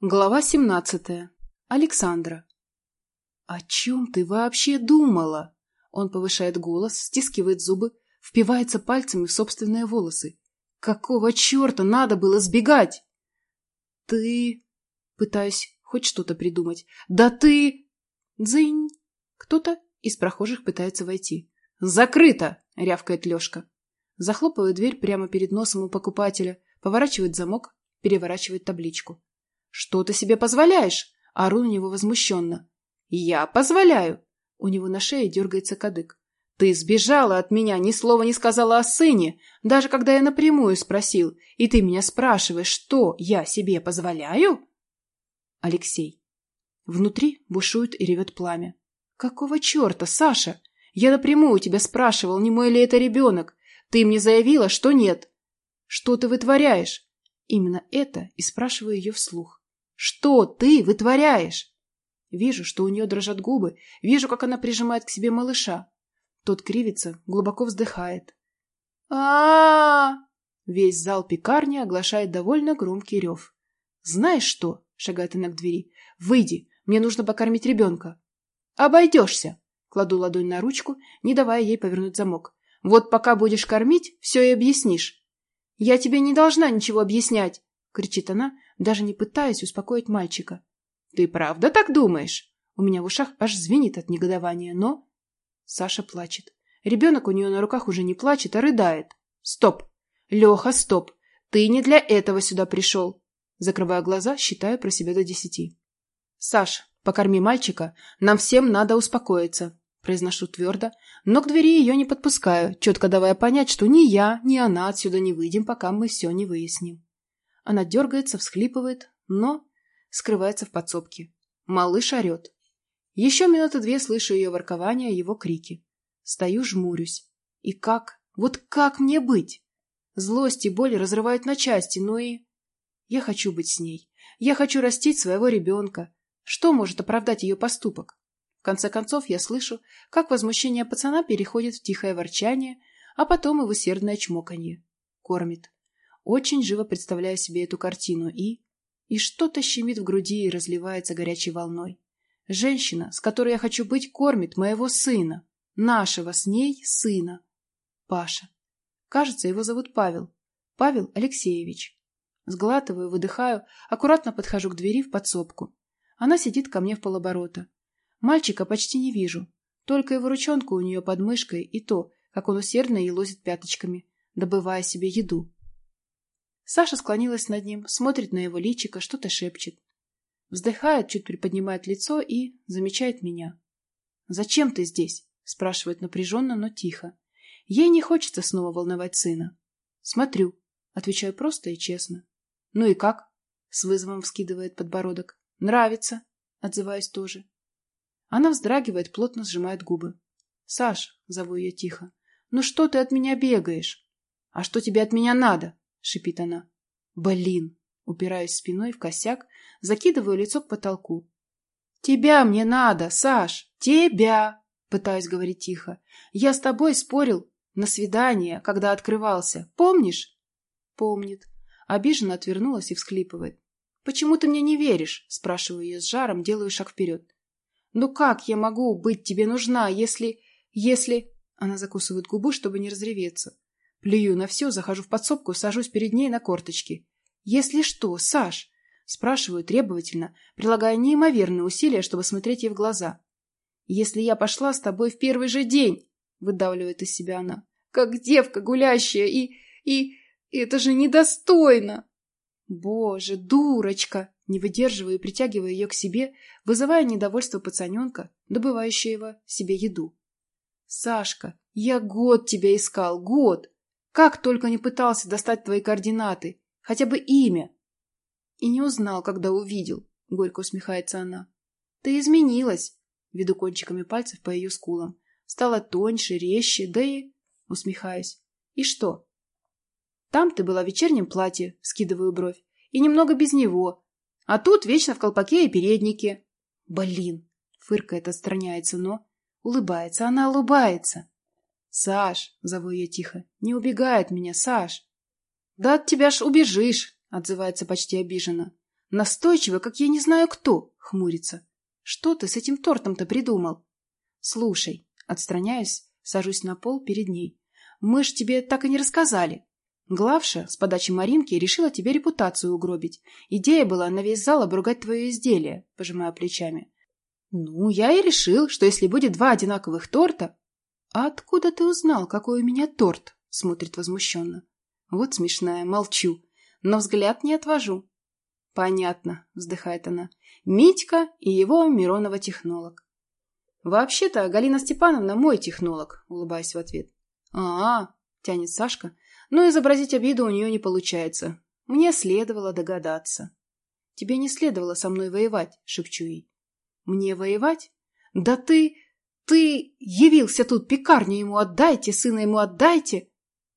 Глава семнадцатая. Александра. «О чем ты вообще думала?» Он повышает голос, стискивает зубы, впивается пальцами в собственные волосы. «Какого черта надо было сбегать?» «Ты...» Пытаюсь хоть что-то придумать. «Да ты...» «Дзынь!» Кто-то из прохожих пытается войти. «Закрыто!» — рявкает Лешка. Захлопывает дверь прямо перед носом у покупателя, поворачивает замок, переворачивает табличку. «Что ты себе позволяешь?» – ору на него возмущенно. «Я позволяю!» У него на шее дергается кадык. «Ты сбежала от меня, ни слова не сказала о сыне, даже когда я напрямую спросил, и ты меня спрашиваешь, что я себе позволяю?» Алексей. Внутри бушует и ревет пламя. «Какого черта, Саша? Я напрямую тебя спрашивал, не мой ли это ребенок. Ты мне заявила, что нет. Что ты вытворяешь?» Именно это и спрашиваю ее вслух. Что ты вытворяешь? Вижу, что у нее дрожат губы, вижу, как она прижимает к себе малыша. Тот кривится, глубоко вздыхает. а, Весь зал пекарни оглашает довольно громкий рев. «Знаешь что?» — шагает она к двери. «Выйди, мне нужно покормить ребенка». «Обойдешься!» — кладу ладонь на ручку, не давая ей повернуть замок. «Вот пока будешь кормить, все и объяснишь». «Я тебе не должна ничего объяснять!» — кричит она, даже не пытаясь успокоить мальчика. «Ты правда так думаешь?» У меня в ушах аж звенит от негодования, но... Саша плачет. Ребенок у нее на руках уже не плачет, а рыдает. «Стоп! Леха, стоп! Ты не для этого сюда пришел!» Закрывая глаза, считаю про себя до десяти. «Саш, покорми мальчика, нам всем надо успокоиться», произношу твердо, но к двери ее не подпускаю, четко давая понять, что ни я, ни она отсюда не выйдем, пока мы все не выясним. Она дергается, всхлипывает, но скрывается в подсобке. Малыш орет. Еще минуты две слышу ее воркование, его крики. Стою, жмурюсь. И как? Вот как мне быть? Злость и боль разрывают на части, но и... Я хочу быть с ней. Я хочу растить своего ребенка. Что может оправдать ее поступок? В конце концов, я слышу, как возмущение пацана переходит в тихое ворчание, а потом и в усердное чмоканье. Кормит. Очень живо представляю себе эту картину и... И что-то щемит в груди и разливается горячей волной. Женщина, с которой я хочу быть, кормит моего сына. Нашего с ней сына. Паша. Кажется, его зовут Павел. Павел Алексеевич. Сглатываю, выдыхаю, аккуратно подхожу к двери в подсобку. Она сидит ко мне в полоборота. Мальчика почти не вижу. Только его ручонку у нее под мышкой и то, как он усердно елозит пяточками, добывая себе еду. Саша склонилась над ним, смотрит на его личико, что-то шепчет. Вздыхает, чуть приподнимает лицо и замечает меня. «Зачем ты здесь?» – спрашивает напряженно, но тихо. Ей не хочется снова волновать сына. «Смотрю», – отвечаю просто и честно. «Ну и как?» – с вызовом вскидывает подбородок. «Нравится», – отзываюсь тоже. Она вздрагивает, плотно сжимает губы. «Саш», – зову ее тихо, – «ну что ты от меня бегаешь?» «А что тебе от меня надо?» — шипит она. «Блин!» — упираюсь спиной в косяк, закидываю лицо к потолку. «Тебя мне надо, Саш! Тебя!» — пытаюсь говорить тихо. «Я с тобой спорил на свидание, когда открывался. Помнишь?» «Помнит». Обиженно отвернулась и всхлипывает. «Почему ты мне не веришь?» — спрашиваю ее с жаром, делаю шаг вперед. «Ну как я могу быть тебе нужна, если... если...» Она закусывает губу, чтобы не разреветься. Плюю на все, захожу в подсобку, сажусь перед ней на корточки. «Если что, Саш?» Спрашиваю требовательно, прилагая неимоверные усилия, чтобы смотреть ей в глаза. «Если я пошла с тобой в первый же день?» Выдавливает из себя она. «Как девка гулящая и... и... это же недостойно!» «Боже, дурочка!» Не выдерживаю и притягиваю ее к себе, вызывая недовольство пацаненка, добывающего себе еду. «Сашка, я год тебя искал, год! Как только не пытался достать твои координаты, хотя бы имя. И не узнал, когда увидел, — горько усмехается она. Ты изменилась, — веду кончиками пальцев по ее скулам. Стала тоньше, резче, да и... Усмехаюсь. И что? Там ты была в вечернем платье, скидываю бровь, и немного без него. А тут вечно в колпаке и переднике. Блин, фыркает, отстраняется, но... Улыбается, она улыбается. «Саш!» — зову ее тихо. «Не убегай от меня, Саш!» «Да от тебя ж убежишь!» — отзывается почти обиженно. Настойчиво, как я не знаю кто, хмурится. Что ты с этим тортом-то придумал? Слушай, отстраняюсь, сажусь на пол перед ней. Мы ж тебе так и не рассказали. Главша с подачи Маринки решила тебе репутацию угробить. Идея была на весь зал обругать твое изделие, пожимая плечами. Ну, я и решил, что если будет два одинаковых торта... А откуда ты узнал, какой у меня торт? Смотрит возмущенно. Вот смешная, молчу, но взгляд не отвожу. Понятно, вздыхает она. Митька и его Миронова технолог. Вообще-то Галина Степановна мой технолог, улыбаясь в ответ. А, -а, -а тянет Сашка, но изобразить обиду у нее не получается. Мне следовало догадаться. Тебе не следовало со мной воевать, шепчу ей. Мне воевать? Да ты... ты явился тут, пекарню ему отдайте, сына ему отдайте.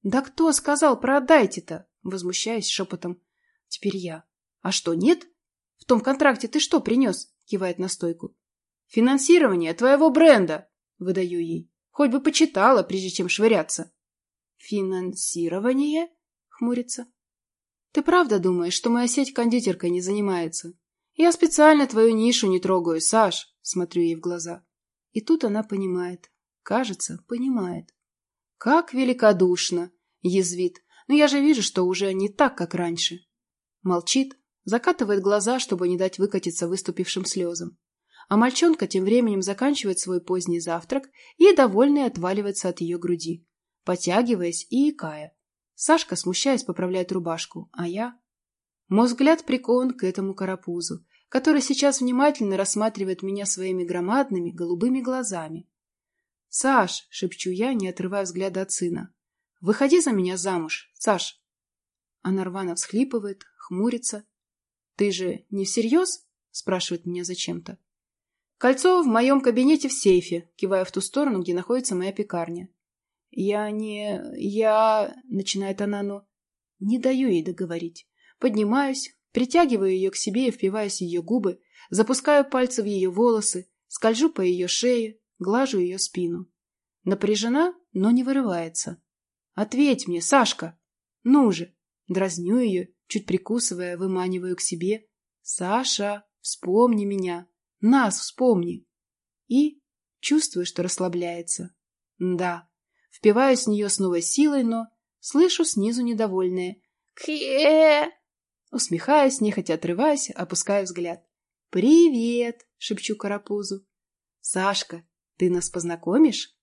Да кто сказал про отдайте-то? Возмущаюсь шепотом. Теперь я. А что, нет? В том контракте ты что принес? Кивает на стойку. Финансирование твоего бренда, выдаю ей. Хоть бы почитала, прежде чем швыряться. Финансирование? Хмурится. Ты правда думаешь, что моя сеть кондитеркой не занимается? Я специально твою нишу не трогаю, Саш, смотрю ей в глаза. И тут она понимает. Кажется, понимает. Как великодушно, язвит. Но я же вижу, что уже не так, как раньше. Молчит, закатывает глаза, чтобы не дать выкатиться выступившим слезам. А мальчонка тем временем заканчивает свой поздний завтрак и, довольный, отваливается от ее груди, потягиваясь и икая. Сашка, смущаясь, поправляет рубашку, а я... Мой взгляд прикован к этому карапузу, который сейчас внимательно рассматривает меня своими громадными голубыми глазами. «Саш!» — шепчу я, не отрывая взгляда от сына. «Выходи за меня замуж, Саш!» Она рвано всхлипывает, хмурится. «Ты же не всерьез?» — спрашивает меня зачем-то. «Кольцо в моем кабинете в сейфе», кивая в ту сторону, где находится моя пекарня. «Я не... я...» — начинает она, но... Не даю ей договорить. Поднимаюсь, притягиваю ее к себе и впиваюсь в ее губы, запускаю пальцы в ее волосы, скольжу по ее шее, глажу ее спину. Напряжена, но не вырывается. «Ответь мне, Сашка!» «Ну же!» Дразню ее, чуть прикусывая, выманиваю к себе. «Саша, вспомни меня! Нас вспомни!» И чувствую, что расслабляется. Да, впиваюсь в нее с новой силой, но слышу снизу недовольное «Кхе!» Усмехаясь, нехотя отрываясь, опускаю взгляд. «Привет!» — шепчу карапузу. «Сашка, ты нас познакомишь?»